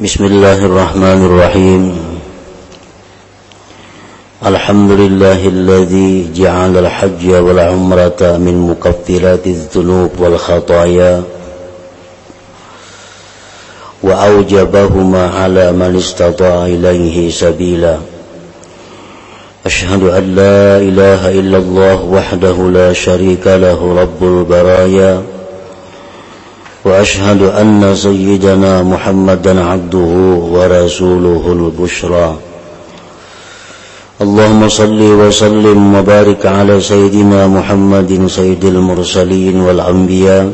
بسم الله الرحمن الرحيم. الحمد لله الذي جعل الحج والعمرة من مكفرات الذنوب والخطايا وأوجبهما على من استطاع إليه سبيلا. أشهد أن لا إله إلا الله وحده لا شريك له رب البرايا. وأشهد أن سيدنا محمدا عبده ورسوله البشرى. اللهم صل وسلم وبارك على سيدنا محمد سيد المرسلين والأنبياء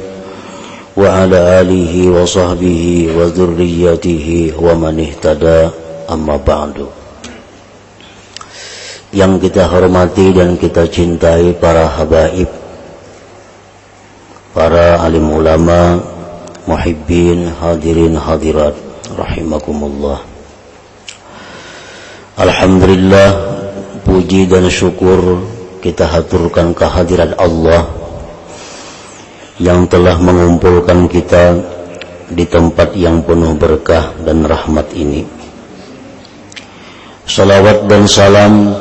وعلى آله وصحبه وذريته ومن اهتدى. أما بعد. Yang kita hormati dan kita cintai para habaib para alim ulama muhibbin hadirin hadirat rahimakumullah Alhamdulillah puji dan syukur kita haturkan kehadiran Allah yang telah mengumpulkan kita di tempat yang penuh berkah dan rahmat ini. Salawat dan salam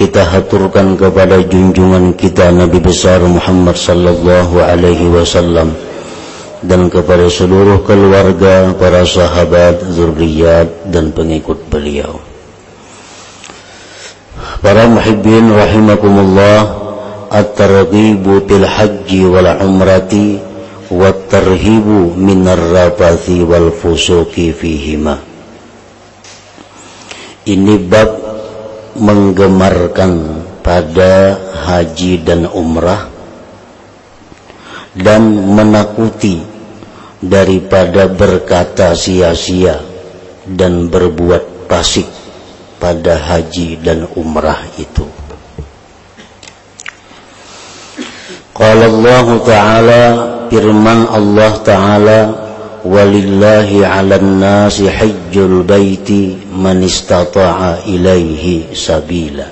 kita haturkan kepada junjungan kita Nabi besar Muhammad sallallahu alaihi wasallam dan kepada seluruh keluarga, para sahabat, zurriyat dan pengikut beliau. Para muhibbin rahimakumullah, at-targhibu fil haji wal umrati wa tarhibu minar rafathi wal fusuki fihima. Ini bab menggemarkan pada haji dan umrah dan menakuti daripada berkata sia-sia dan berbuat pasik pada haji dan umrah itu. Qala Allah Ta'ala firman Allah Ta'ala walillahi 'alan nasi hajjul baiti man istata'a ilaihi sabila.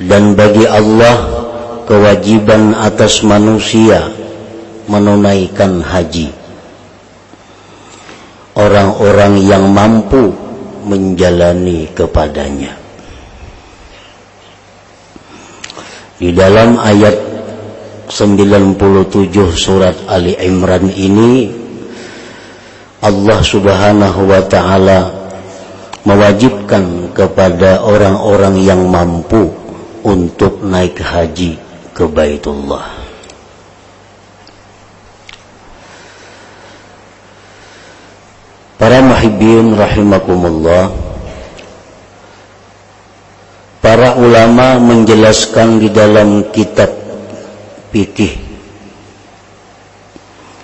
Dan bagi Allah kewajiban atas manusia menunaikan haji. Orang-orang yang mampu menjalani kepadanya. Di dalam ayat 97 surat Ali Imran ini Allah Subhanahu wa taala mewajibkan kepada orang-orang yang mampu untuk naik haji ke Baitullah. Para muhibbin rahimakumullah Para ulama menjelaskan di dalam kitab fikih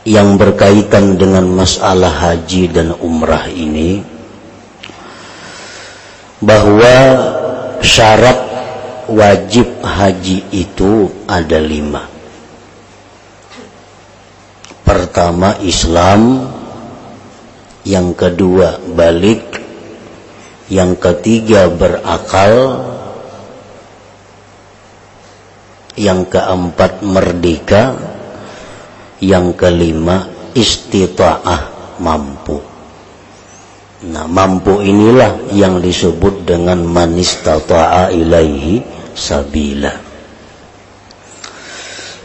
yang berkaitan dengan masalah haji dan umrah ini bahwa syarat wajib haji itu ada lima. Pertama Islam, yang kedua balik, yang ketiga berakal, yang keempat merdeka, yang kelima istita'ah mampu. Nah, mampu inilah yang disebut dengan manistata'a ilaihi sabila.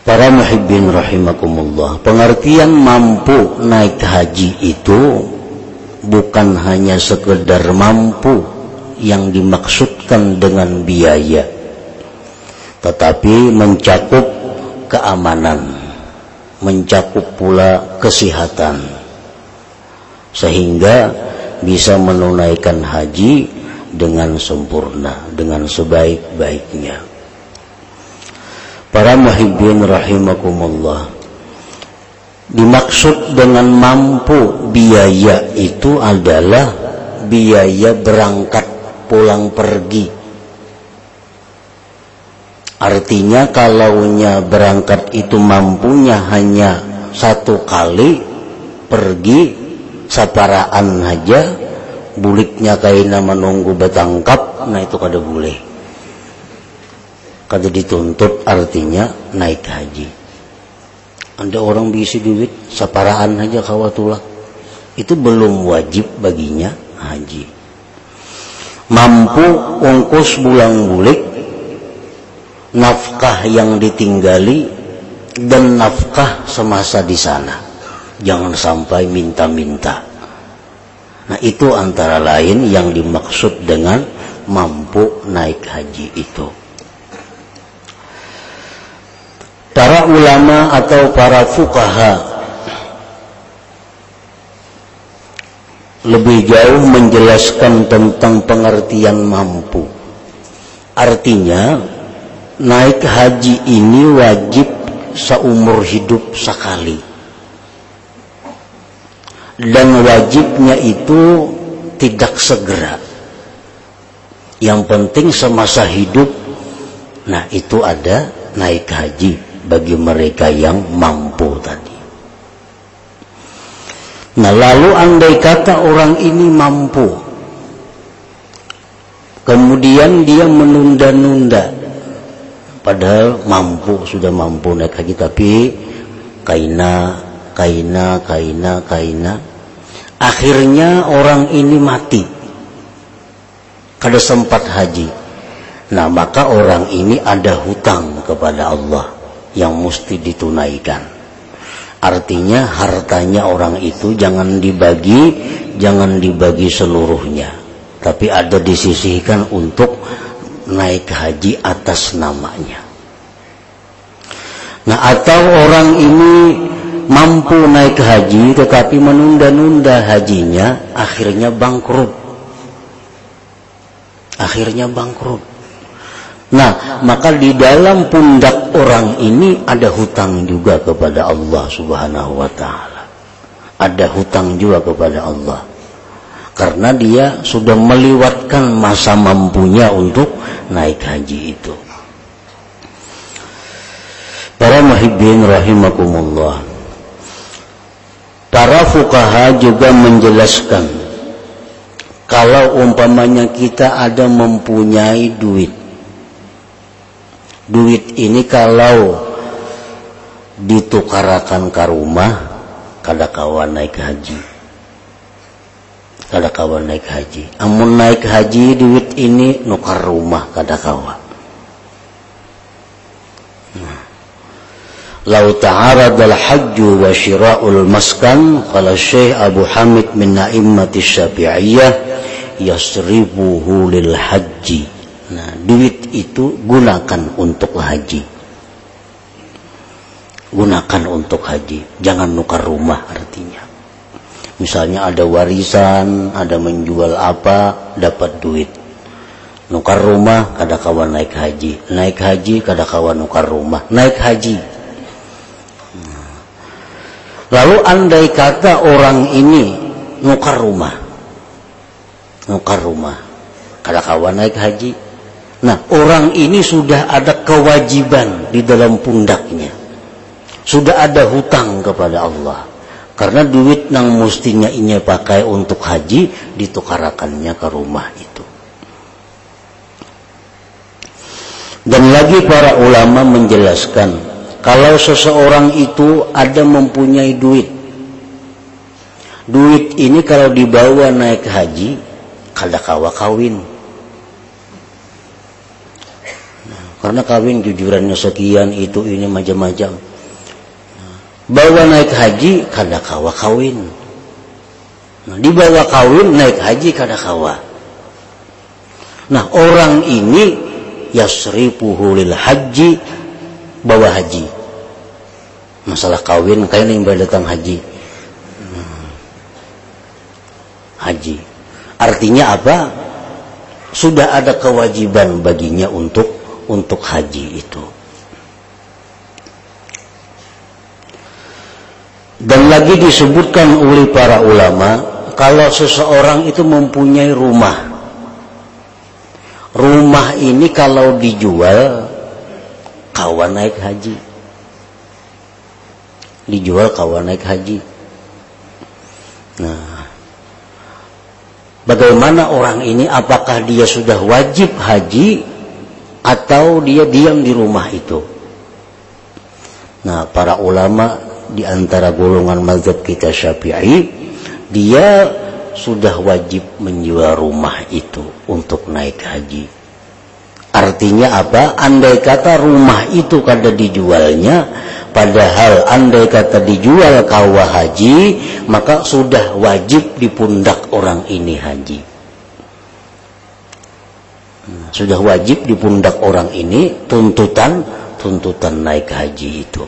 Para muhibbin rahimakumullah, pengertian mampu naik haji itu bukan hanya sekedar mampu yang dimaksudkan dengan biaya, tetapi mencakup keamanan, mencakup pula kesehatan, sehingga bisa menunaikan haji dengan sempurna, dengan sebaik-baiknya. Para muhibbin rahimakumullah. Dimaksud dengan mampu biaya itu adalah biaya berangkat pulang pergi. Artinya kalaunya berangkat itu mampunya hanya satu kali pergi saparaan aja buliknya kaina menunggu betangkap nah itu kada boleh kada dituntut artinya naik haji ada orang bisi duit saparaan aja kawatulah itu belum wajib baginya haji. Mampu ongkos bulang-bulik, nafkah yang ditinggali, dan nafkah semasa di sana. Jangan sampai minta-minta. Nah itu antara lain yang dimaksud dengan mampu naik haji itu. Para ulama atau para fukaha lebih jauh menjelaskan tentang pengertian mampu. Artinya, naik haji ini wajib seumur hidup sekali. Dan wajibnya itu tidak segera. Yang penting semasa hidup, nah itu ada naik haji bagi mereka yang mampu tadi. Nah lalu andai kata orang ini mampu Kemudian dia menunda-nunda Padahal mampu, sudah mampu naik haji Tapi kaina, kaina, kaina, kaina Akhirnya orang ini mati Kada sempat haji Nah maka orang ini ada hutang kepada Allah Yang mesti ditunaikan Artinya hartanya orang itu jangan dibagi, jangan dibagi seluruhnya. Tapi ada disisihkan untuk naik haji atas namanya. Nah atau orang ini mampu naik haji tetapi menunda-nunda hajinya akhirnya bangkrut. Akhirnya bangkrut. Nah, maka di dalam pundak orang ini ada hutang juga kepada Allah Subhanahu wa taala. Ada hutang juga kepada Allah. Karena dia sudah melewatkan masa mampunya untuk naik haji itu. Para muhibbin rahimakumullah. Para fukaha juga menjelaskan kalau umpamanya kita ada mempunyai duit. Duit ini kalau ditukarakan ke rumah kada kawan naik haji. Kada kawan naik haji. Amun naik haji duit ini nukar rumah kada kawan Lau ta'arad al-hajju wa syira'ul maskan Kala Syekh Abu Hamid min na'immati syafi'iyah Yasribuhu lil haji Nah, duit itu gunakan untuk haji. Gunakan untuk haji. Jangan nukar rumah artinya. Misalnya ada warisan, ada menjual apa, dapat duit. Nukar rumah, kada kawan naik haji. Naik haji, kada kawan nukar rumah. Naik haji. Lalu andai kata orang ini nukar rumah. Nukar rumah. Kada kawan naik haji Nah, orang ini sudah ada kewajiban di dalam pundaknya. Sudah ada hutang kepada Allah. Karena duit yang mestinya ini pakai untuk haji ditukarakannya ke rumah itu. Dan lagi para ulama menjelaskan kalau seseorang itu ada mempunyai duit. Duit ini kalau dibawa naik haji kada kawa kawin Karena kawin jujurannya sekian itu ini macam-macam. Bawa naik haji kada kawa kawin. Nah, dibawa kawin naik haji kada kawa. Nah orang ini yasrifuhu lil haji bawa haji. Masalah kawin kayak yang datang haji. Hmm. Haji. Artinya apa? Sudah ada kewajiban baginya untuk untuk haji itu. Dan lagi disebutkan oleh para ulama, kalau seseorang itu mempunyai rumah, rumah ini kalau dijual, kawan naik haji. Dijual kawan naik haji. Nah, bagaimana orang ini? Apakah dia sudah wajib haji atau dia diam di rumah itu. Nah, para ulama di antara golongan mazhab kita Syafi'i dia sudah wajib menjual rumah itu untuk naik haji. Artinya apa? Andai kata rumah itu kada dijualnya, padahal andai kata dijual kawah haji, maka sudah wajib di pundak orang ini haji. Nah, sudah wajib di pundak orang ini tuntutan tuntutan naik haji itu.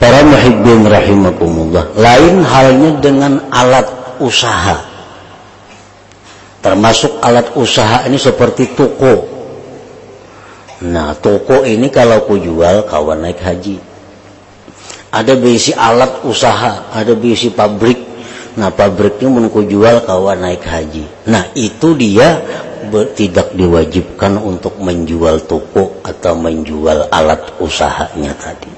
Para muhibbin rahimakumullah. Lain halnya dengan alat usaha. Termasuk alat usaha ini seperti toko. Nah, toko ini kalau ku jual kawan naik haji. Ada bisi alat usaha, ada bisi pabrik. Nah, pabriknya menunggu jual kawan naik haji. Nah, itu dia tidak diwajibkan untuk menjual toko atau menjual alat usahanya tadi.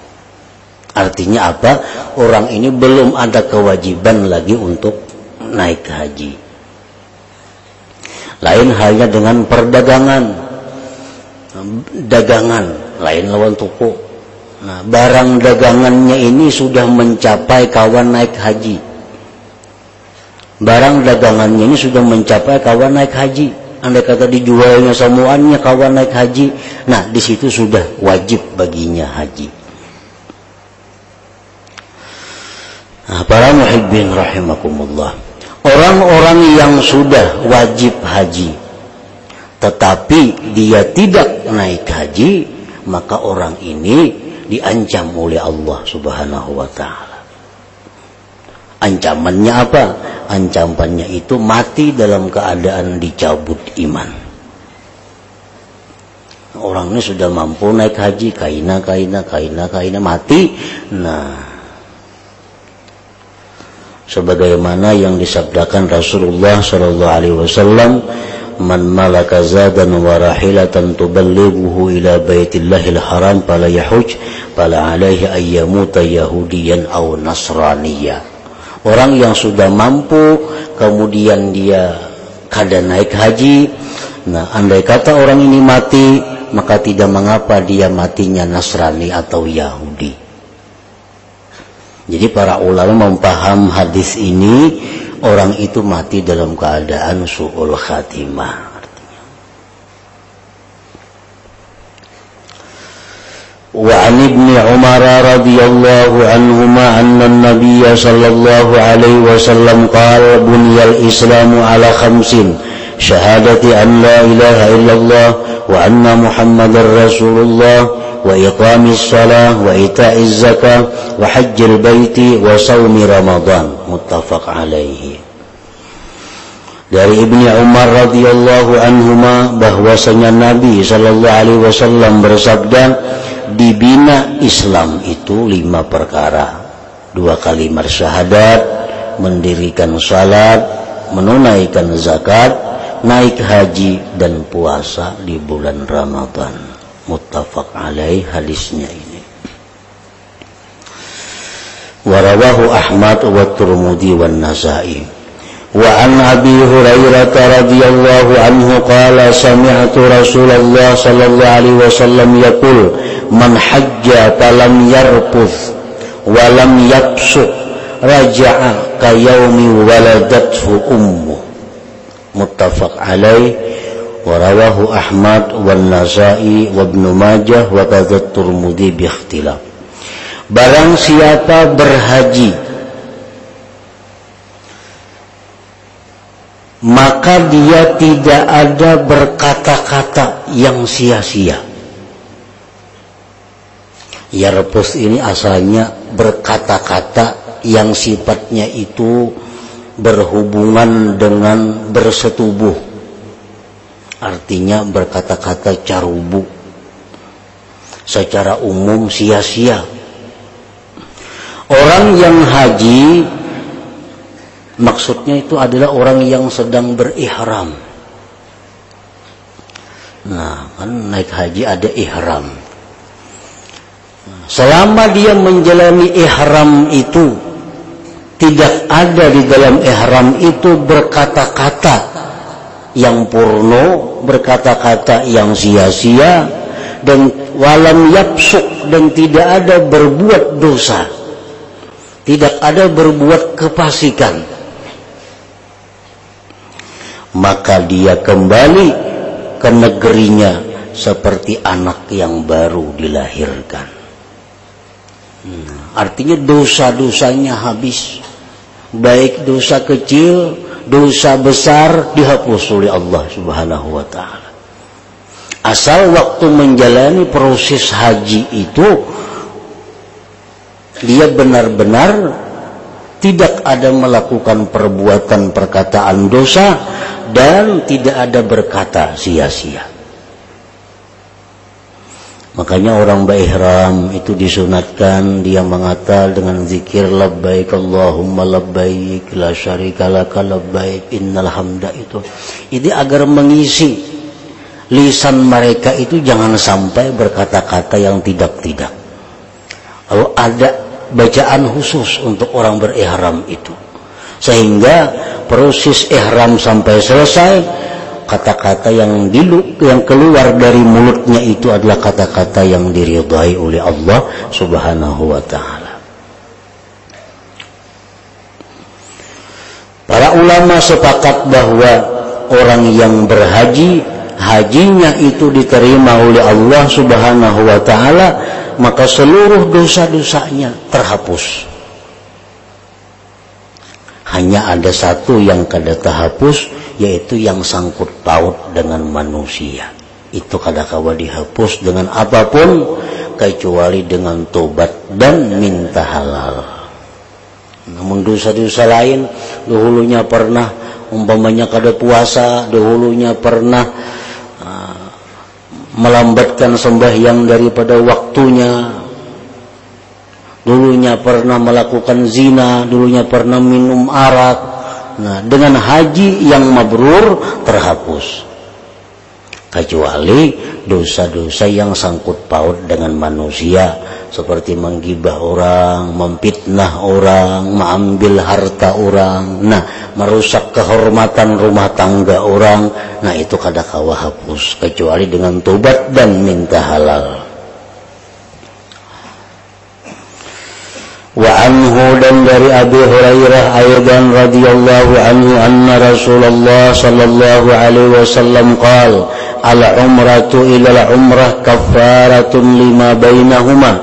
Artinya apa? Orang ini belum ada kewajiban lagi untuk naik haji. Lain halnya dengan perdagangan. Dagangan, lain lawan toko. Nah, barang dagangannya ini sudah mencapai kawan naik haji. Barang dagangannya ini sudah mencapai kawan naik haji. Anda kata dijualnya semuanya kawan naik haji. Nah, di situ sudah wajib baginya haji. Nah, para muhibbin rahimakumullah. Orang-orang yang sudah wajib haji tetapi dia tidak naik haji, maka orang ini diancam oleh Allah Subhanahu wa taala. Ancamannya apa? Ancamannya itu mati dalam keadaan dicabut iman. Orang ini sudah mampu naik haji, kaina kaina kaina kaina mati. Nah, sebagaimana yang disabdakan Rasulullah sallallahu alaihi wasallam man malaka zadan wa rahilatan tuballighuhu ila baitillahil haram fala yahuj fala alaihi ayyamuta yahudiyan aw nasraniya. Orang yang sudah mampu kemudian dia kada naik haji nah andai kata orang ini mati maka tidak mengapa dia matinya Nasrani atau Yahudi jadi para ulama memaham hadis ini orang itu mati dalam keadaan su'ul khatimah. Artinya. Wa an ibn Umar radhiyallahu أن anna صلى الله عليه alaihi wasallam بني الإسلام islamu ala شهادة أن لا إله ilaha illallah wa anna رسول rasulullah وإقام الصلاة وإيتاء الزكاة وحج البيت وصوم رمضان متفق عليه dari Ibni Umar radhiyallahu anhuma bahwasanya Nabi sallallahu alaihi wasallam bersabda dibina Islam itu lima perkara dua kalimat syahadat mendirikan salat menunaikan zakat naik haji dan puasa di bulan Ramadan muttafaq alaih hadisnya ini. Warawahu Ahmad wa Turmudi wa Nasa'i. Wa an Abi Hurairah radhiyallahu anhu qala sami'tu Rasulullah sallallahu alaihi wasallam yaqul man hajja falam yarfuth wa lam yafsuq raja'a ka yaumi waladathu ummu muttafaq alaih ورواه أحمد والنسائي وابن ماجه وكذا الترمذي باختلاف Barang siapa berhaji maka dia tidak ada berkata-kata yang sia-sia. Yarpus ini asalnya berkata-kata yang sifatnya itu berhubungan dengan bersetubuh artinya berkata-kata carubu secara umum sia-sia. Orang yang haji maksudnya itu adalah orang yang sedang berihram. Nah kan naik haji ada ihram. Selama dia menjalani ihram itu tidak ada di dalam ihram itu berkata-kata yang purno, berkata-kata yang sia-sia, dan walam yapsuk dan tidak ada berbuat dosa. tidak ada berbuat kepasikan maka dia kembali ke negerinya seperti anak yang baru dilahirkan. Hmm, artinya dosa-dosanya habis. Baik dosa kecil dosa besar dihapus oleh Allah subhanahu wa ta'ala asal waktu menjalani proses haji itu dia benar-benar tidak ada melakukan perbuatan perkataan dosa dan tidak ada berkata sia-sia. Makanya orang berihram itu disunatkan dia mengatakan dengan zikir labbaik Allahumma labbaik la syarika laka labbaik innal hamda itu. Ini agar mengisi lisan mereka itu jangan sampai berkata-kata yang tidak-tidak. Kalau ada bacaan khusus untuk orang berihram itu sehingga proses ihram sampai selesai kata-kata yang dilu, yang keluar dari mulutnya itu adalah kata-kata yang diridhai oleh Allah Subhanahu wa taala. Para ulama sepakat bahwa orang yang berhaji hajinya itu diterima oleh Allah Subhanahu wa taala maka seluruh dosa-dosanya terhapus. Hanya ada satu yang kada terhapus, yaitu yang sangkut paut dengan manusia. Itu kada kawa dihapus dengan apa pun, kecuali dengan tobat dan minta halal. Namun dosa-dosa lain, dahulunya pernah, umpamanya kada puasa, dahulunya pernah melambatkan sembahyang daripada waktunya dulunya pernah melakukan zina dulunya pernah minum arak nah, dengan haji yang mabrur terhapus kecuali dosa-dosa yang sangkut paut dengan manusia seperti menggibah orang, memfitnah orang, mengambil harta orang, nah merusak kehormatan rumah tangga orang, nah itu kadang kawa hapus kecuali dengan tobat dan minta halal. وعنه dan dari Abi Hurairah aydan radhiyallahu anhu anna Rasulullah sallallahu alaihi wasallam qal al umratu ila al umrah kaffaratun lima bainahuma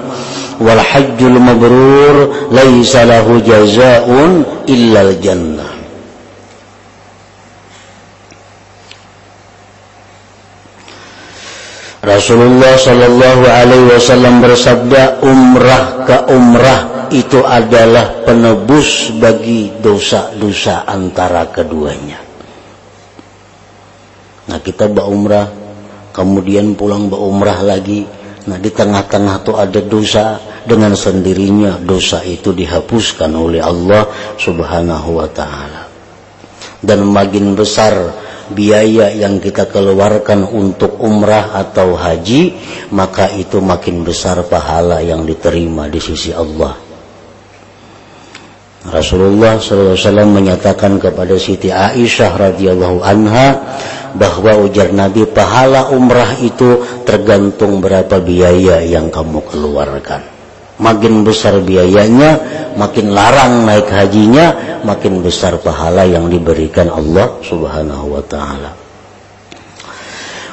wal hajjul mabrur laisa lahu jazaa'un illa al jannah. Rasulullah Shallallahu Alaihi Wasallam bersabda umrah ke umrah itu adalah penebus bagi dosa-dosa antara keduanya. Nah kita berumrah kemudian pulang berumrah lagi Nah di tengah-tengah itu ada dosa dengan sendirinya dosa itu dihapuskan oleh Allah Subhanahu wa taala. Dan makin besar biaya yang kita keluarkan untuk umrah atau haji, maka itu makin besar pahala yang diterima di sisi Allah. Rasulullah SAW menyatakan kepada Siti Aisyah radhiyallahu anha bahwa ujar Nabi pahala umrah itu tergantung berapa biaya yang kamu keluarkan. Makin besar biayanya, makin larang naik hajinya, makin besar pahala yang diberikan Allah Subhanahu wa taala.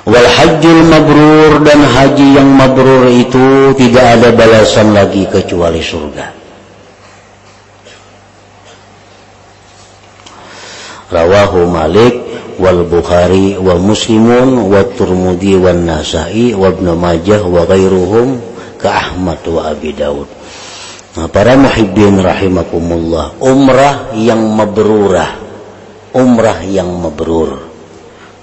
Wal hajjul mabrur dan haji yang mabrur itu tidak ada balasan lagi kecuali surga. Rawahu Malik wal Bukhari wa Muslimun wa Turmudi wa Nasai wa Ibn Majah wa ghairuhum ka Ahmad wa Abi Daud. Nah, para muhibbin rahimakumullah, umrah yang mabrurah. Umrah yang mabrur.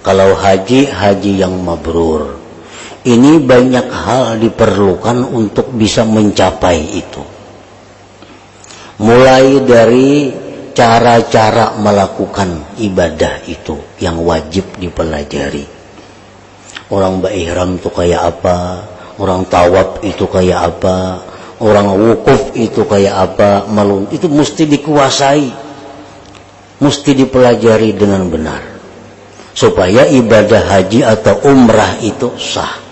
Kalau haji, haji yang mabrur. Ini banyak hal diperlukan untuk bisa mencapai itu. Mulai dari cara-cara melakukan ibadah itu yang wajib dipelajari. Orang berihram itu kayak apa, orang tawab itu kayak apa, orang wukuf itu kayak apa, malum itu mesti dikuasai, mesti dipelajari dengan benar supaya ibadah haji atau umrah itu sah.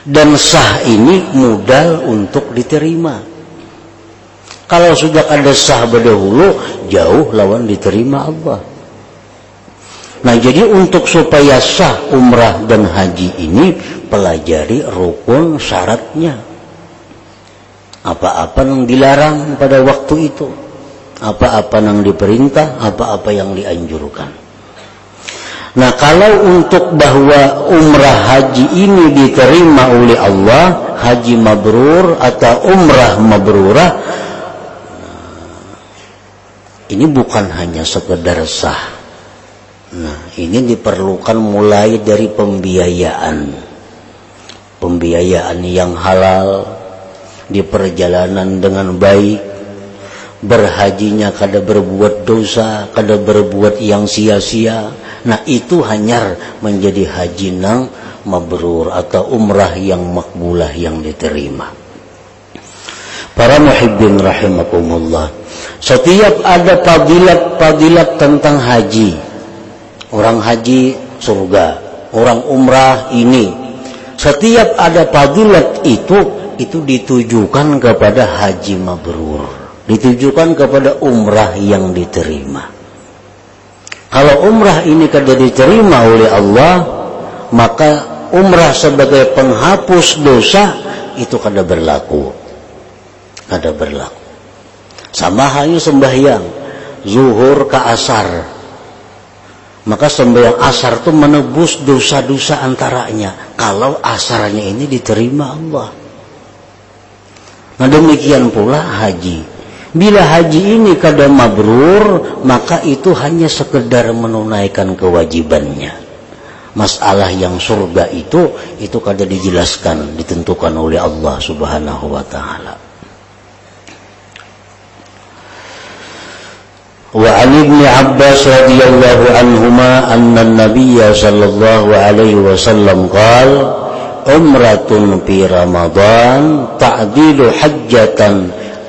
Dan sah ini modal untuk diterima Kalau sudah ada sah berdahulu, jauh lawan diterima Allah. Nah jadi untuk supaya sah umrah dan haji ini pelajari rukun syaratnya. Apa-apa yang dilarang pada waktu itu. Apa-apa yang diperintah, apa-apa yang dianjurkan. Nah kalau untuk bahwa umrah haji ini diterima oleh Allah, haji mabrur atau umrah mabrurah, ini bukan hanya sekedar sah Nah, ini diperlukan mulai dari pembiayaan. Pembiayaan yang halal di perjalanan dengan baik. Berhajinya kada berbuat dosa, kada berbuat yang sia-sia. Nah, itu hanya menjadi haji nang mabrur atau umrah yang makbulah yang diterima. Para muhibbin rahimakumullah. Setiap ada padilat-padilat tentang haji, orang haji surga, orang umrah ini. Setiap ada fadilat itu itu ditujukan kepada haji mabrur, ditujukan kepada umrah yang diterima. Kalau umrah ini kada diterima oleh Allah, maka umrah sebagai penghapus dosa itu kada berlaku. Kada berlaku. Sama halnya sembahyang, zuhur ke asar, maka sembahyang asar itu menebus dosa-dosa antaranya. Kalau asarnya ini diterima Allah. Nah demikian pula haji. Bila haji ini kada mabrur, maka itu hanya sekedar menunaikan kewajibannya. Masalah yang surga itu, itu kada dijelaskan, ditentukan oleh Allah subhanahu wa ta'ala. وعن ابن عباس رضي الله عنهما أن النبي صلى الله عليه وسلم قال عمرة في رمضان تعديل حجة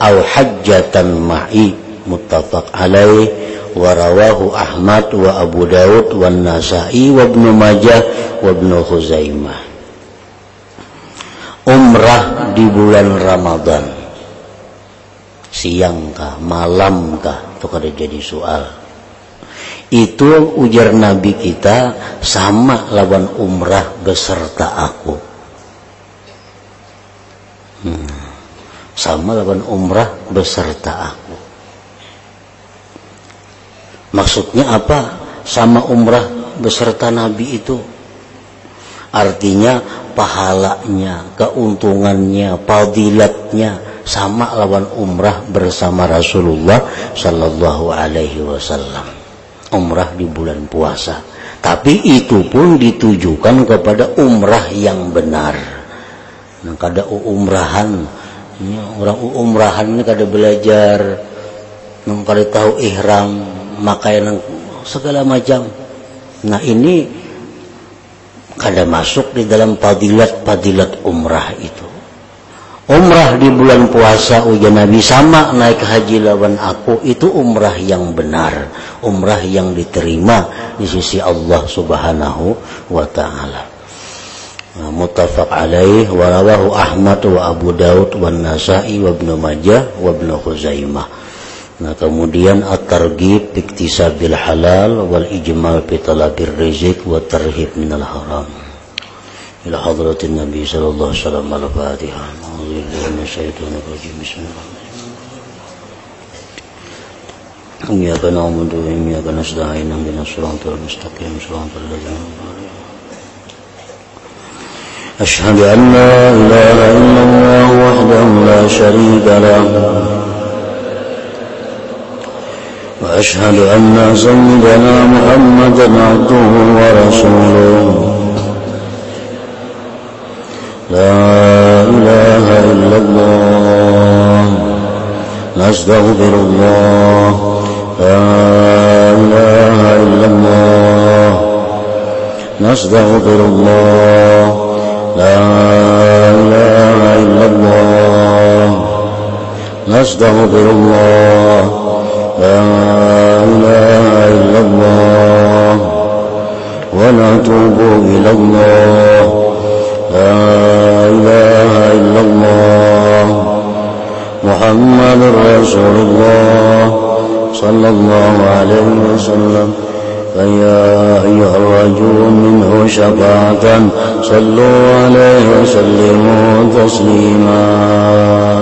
أو حجة معي متفق عليه ورواه أحمد وأبو داود والنسائي وابن ماجه وابن خزيمة umrah di bulan Ramadan siang kah malam kah itu kada jadi soal. Itu ujar nabi kita sama lawan umrah beserta aku. Hmm. sama lawan umrah beserta aku. Maksudnya apa? Sama umrah beserta nabi itu. Artinya pahalanya keuntungannya fadilatnya sama lawan umrah bersama Rasulullah Sallallahu Alaihi Wasallam. Umrah di bulan puasa. Tapi itu pun ditujukan kepada umrah yang benar. Nah, kada umrahan orang umrahan ini kada belajar. Nang kada tahu ihram makaian segala macam. Nah ini kada masuk di dalam padilat-padilat umrah itu umrah di bulan puasa ujian Nabi sama naik haji lawan aku itu umrah yang benar umrah yang diterima di sisi Allah subhanahu wa ta'ala. Nah, mutafaq alaih wa rawahu Ahmad wa Abu Daud wa Nasai wa Ibnu Majah wa Ibnu Khuzaimah. Nah kemudian at-targhib iktisabil halal wal ijmal fi talabir rizq wa tarhib minal haram إلى حضرة النبي صلى الله عليه وسلم الفاتحة أعوذ بالله من الشيطان الرجيم. بسم الله إياك نعبد وإياك نستعين. اهدنا الصراط المستقيم. صراط الذين أشهد أن لا إله إلا الله وحده لا شريك له. وأشهد أن سيدنا محمدا عبده ورسوله. لا إله إلا الله. نستغفر الله. لا إله إلا الله. نستغفر الله. لا إله إلا الله. نستغفر الله. لا إله إلا الله. ونتوب إلى الله. لا إله إلا الله. محمد رسول الله صلى الله عليه وسلم. فيا أيها الرجل منه شفاعة صلوا عليه وسلموا تسليما.